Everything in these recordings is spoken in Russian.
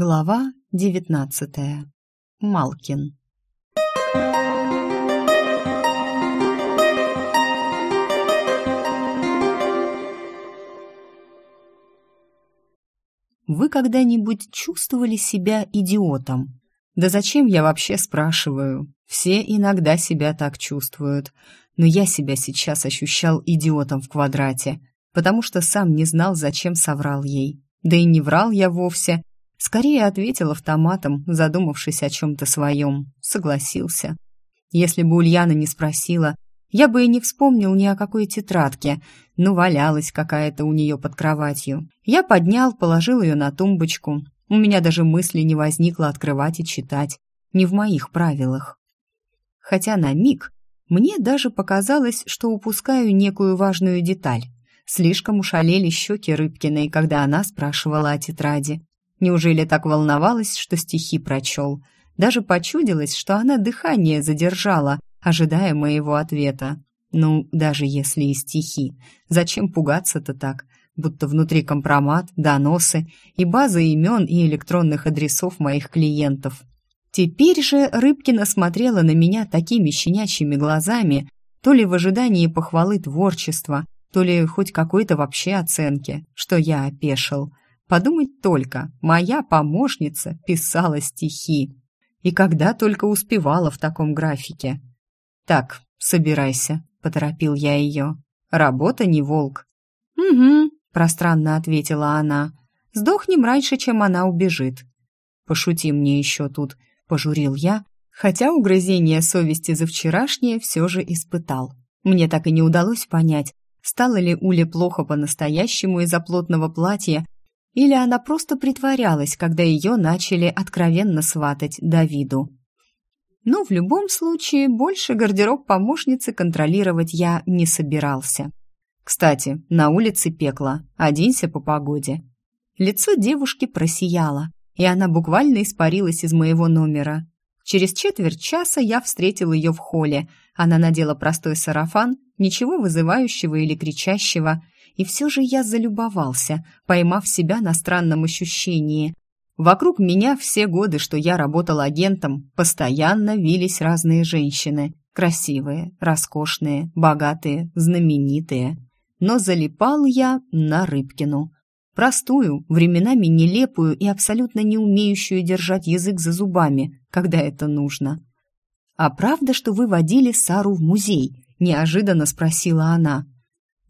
Глава девятнадцатая. Малкин. Вы когда-нибудь чувствовали себя идиотом? Да зачем я вообще спрашиваю? Все иногда себя так чувствуют. Но я себя сейчас ощущал идиотом в квадрате, потому что сам не знал, зачем соврал ей. Да и не врал я вовсе, Скорее ответил автоматом, задумавшись о чем-то своем. Согласился. Если бы Ульяна не спросила, я бы и не вспомнил ни о какой тетрадке, но валялась какая-то у нее под кроватью. Я поднял, положил ее на тумбочку. У меня даже мысли не возникло открывать и читать. Не в моих правилах. Хотя на миг мне даже показалось, что упускаю некую важную деталь. Слишком ушалели щеки Рыбкиной, когда она спрашивала о тетради. Неужели так волновалась, что стихи прочел? Даже почудилось, что она дыхание задержала, ожидая моего ответа. Ну, даже если и стихи. Зачем пугаться-то так? Будто внутри компромат, доносы и база имен и электронных адресов моих клиентов. Теперь же Рыбкина смотрела на меня такими щенячьими глазами, то ли в ожидании похвалы творчества, то ли хоть какой-то вообще оценки, что я опешил. Подумать только, моя помощница писала стихи. И когда только успевала в таком графике. «Так, собирайся», — поторопил я ее. «Работа не волк». «Угу», — пространно ответила она. «Сдохнем раньше, чем она убежит». «Пошути мне еще тут», — пожурил я, хотя угрызение совести за вчерашнее все же испытал. Мне так и не удалось понять, стало ли Уле плохо по-настоящему из-за плотного платья или она просто притворялась, когда ее начали откровенно сватать Давиду. Но в любом случае больше гардероб помощницы контролировать я не собирался. Кстати, на улице пекло, оденься по погоде. Лицо девушки просияло, и она буквально испарилась из моего номера. Через четверть часа я встретил ее в холле. Она надела простой сарафан, ничего вызывающего или кричащего, и все же я залюбовался, поймав себя на странном ощущении. Вокруг меня все годы, что я работал агентом, постоянно вились разные женщины. Красивые, роскошные, богатые, знаменитые. Но залипал я на Рыбкину. Простую, временами нелепую и абсолютно не умеющую держать язык за зубами, когда это нужно. «А правда, что вы водили Сару в музей?» – неожиданно спросила она.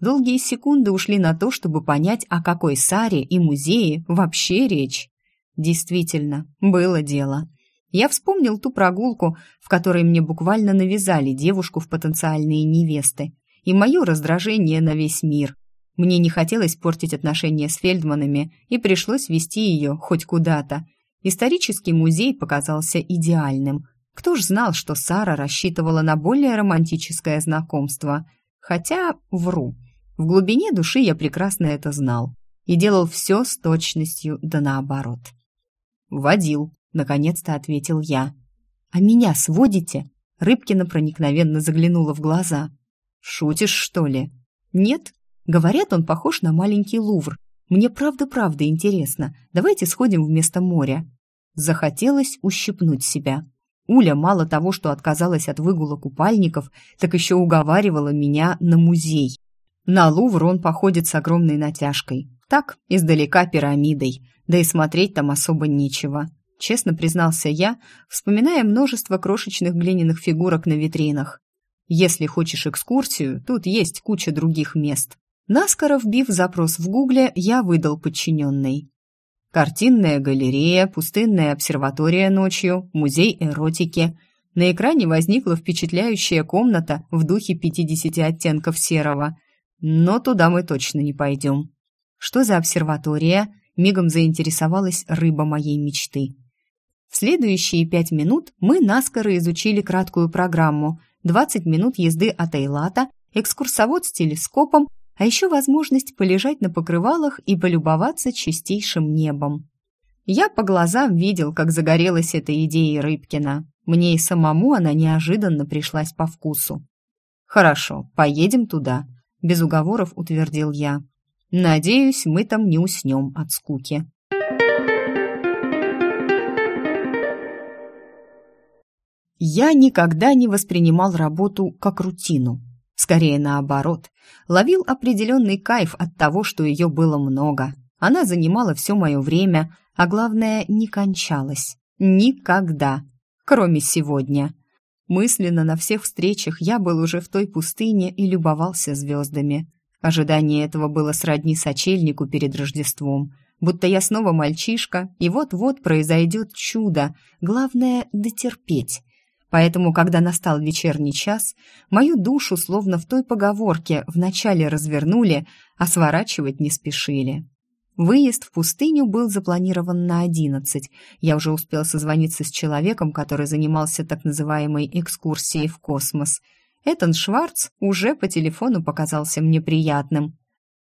Долгие секунды ушли на то, чтобы понять, о какой Саре и музее вообще речь. Действительно, было дело. Я вспомнил ту прогулку, в которой мне буквально навязали девушку в потенциальные невесты, и мое раздражение на весь мир. Мне не хотелось портить отношения с Фельдманами, и пришлось вести ее хоть куда-то. Исторический музей показался идеальным. Кто ж знал, что Сара рассчитывала на более романтическое знакомство? Хотя вру. В глубине души я прекрасно это знал и делал все с точностью да наоборот. «Водил», — наконец-то ответил я. «А меня сводите?» Рыбкина проникновенно заглянула в глаза. «Шутишь, что ли?» «Нет. Говорят, он похож на маленький Лувр. Мне правда-правда интересно. Давайте сходим вместо моря». Захотелось ущипнуть себя. Уля мало того, что отказалась от выгула купальников, так еще уговаривала меня на музей. На Лувр он походит с огромной натяжкой. Так, издалека пирамидой, да и смотреть там особо нечего. Честно признался я, вспоминая множество крошечных глиняных фигурок на витринах. Если хочешь экскурсию, тут есть куча других мест. Наскоро вбив запрос в гугле, я выдал подчиненный. Картинная галерея, пустынная обсерватория ночью, музей эротики. На экране возникла впечатляющая комната в духе 50 оттенков серого – но туда мы точно не пойдем. Что за обсерватория? Мигом заинтересовалась рыба моей мечты. В следующие пять минут мы наскоро изучили краткую программу. 20 минут езды от Эйлата, экскурсовод с телескопом, а еще возможность полежать на покрывалах и полюбоваться чистейшим небом. Я по глазам видел, как загорелась эта идея Рыбкина. Мне и самому она неожиданно пришлась по вкусу. «Хорошо, поедем туда», без уговоров утвердил я. Надеюсь, мы там не уснем от скуки. Я никогда не воспринимал работу как рутину. Скорее наоборот, ловил определенный кайф от того, что ее было много. Она занимала все мое время, а главное, не кончалась. Никогда. Кроме сегодня. Мысленно на всех встречах я был уже в той пустыне и любовался звездами. Ожидание этого было сродни сочельнику перед Рождеством. Будто я снова мальчишка, и вот-вот произойдет чудо. Главное — дотерпеть. Поэтому, когда настал вечерний час, мою душу, словно в той поговорке, вначале развернули, а сворачивать не спешили. Выезд в пустыню был запланирован на одиннадцать. Я уже успел созвониться с человеком, который занимался так называемой экскурсией в космос. Этан Шварц уже по телефону показался мне приятным.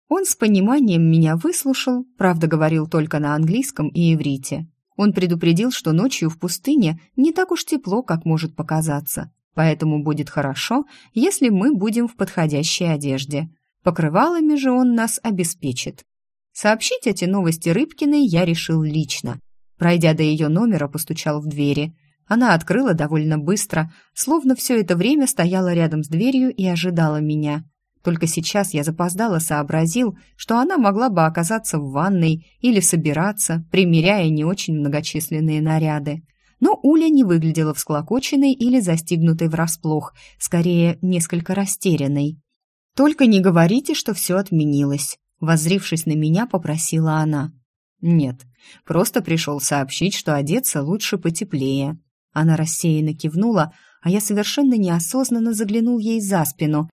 Он с пониманием меня выслушал, правда, говорил только на английском и иврите. Он предупредил, что ночью в пустыне не так уж тепло, как может показаться, поэтому будет хорошо, если мы будем в подходящей одежде. Покрывалами же он нас обеспечит. Сообщить эти новости Рыбкиной я решил лично. Пройдя до ее номера, постучал в двери. Она открыла довольно быстро, словно все это время стояла рядом с дверью и ожидала меня. Только сейчас я запоздало сообразил, что она могла бы оказаться в ванной или собираться, примеряя не очень многочисленные наряды. Но Уля не выглядела всклокоченной или застигнутой врасплох, скорее, несколько растерянной. «Только не говорите, что все отменилось», — воззрившись на меня, попросила она. «Нет, просто пришел сообщить, что одеться лучше потеплее». Она рассеянно кивнула, а я совершенно неосознанно заглянул ей за спину,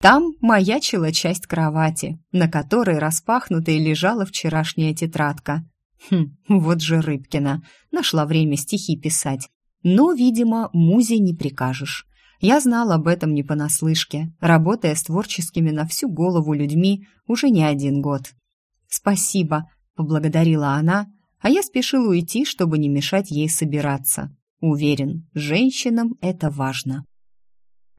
там маячила часть кровати, на которой распахнутой лежала вчерашняя тетрадка. Хм, вот же Рыбкина. Нашла время стихи писать. Но, видимо, музе не прикажешь. Я знал об этом не понаслышке, работая с творческими на всю голову людьми уже не один год. «Спасибо», — поблагодарила она, а я спешил уйти, чтобы не мешать ей собираться. Уверен, женщинам это важно.